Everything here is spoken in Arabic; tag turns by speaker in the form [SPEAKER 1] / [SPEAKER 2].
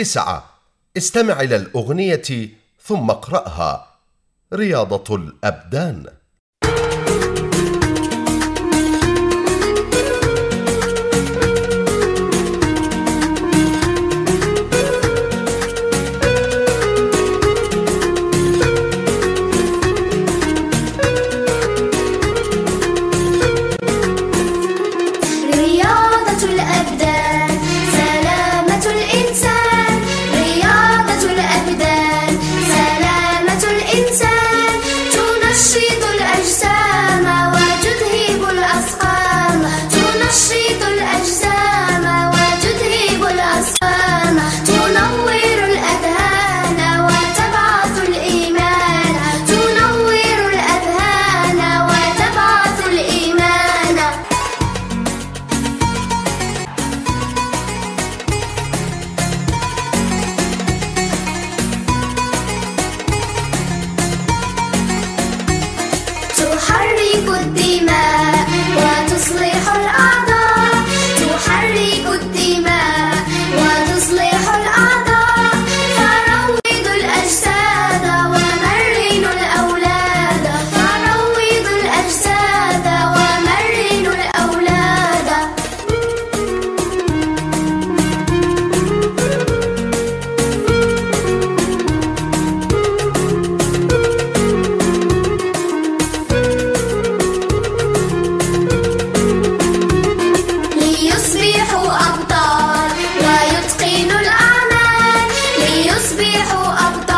[SPEAKER 1] تسعة. استمع إلى الأغنية ثم اقرأها. رياضة الأبدان. يسفك الدماء be who oh, I'm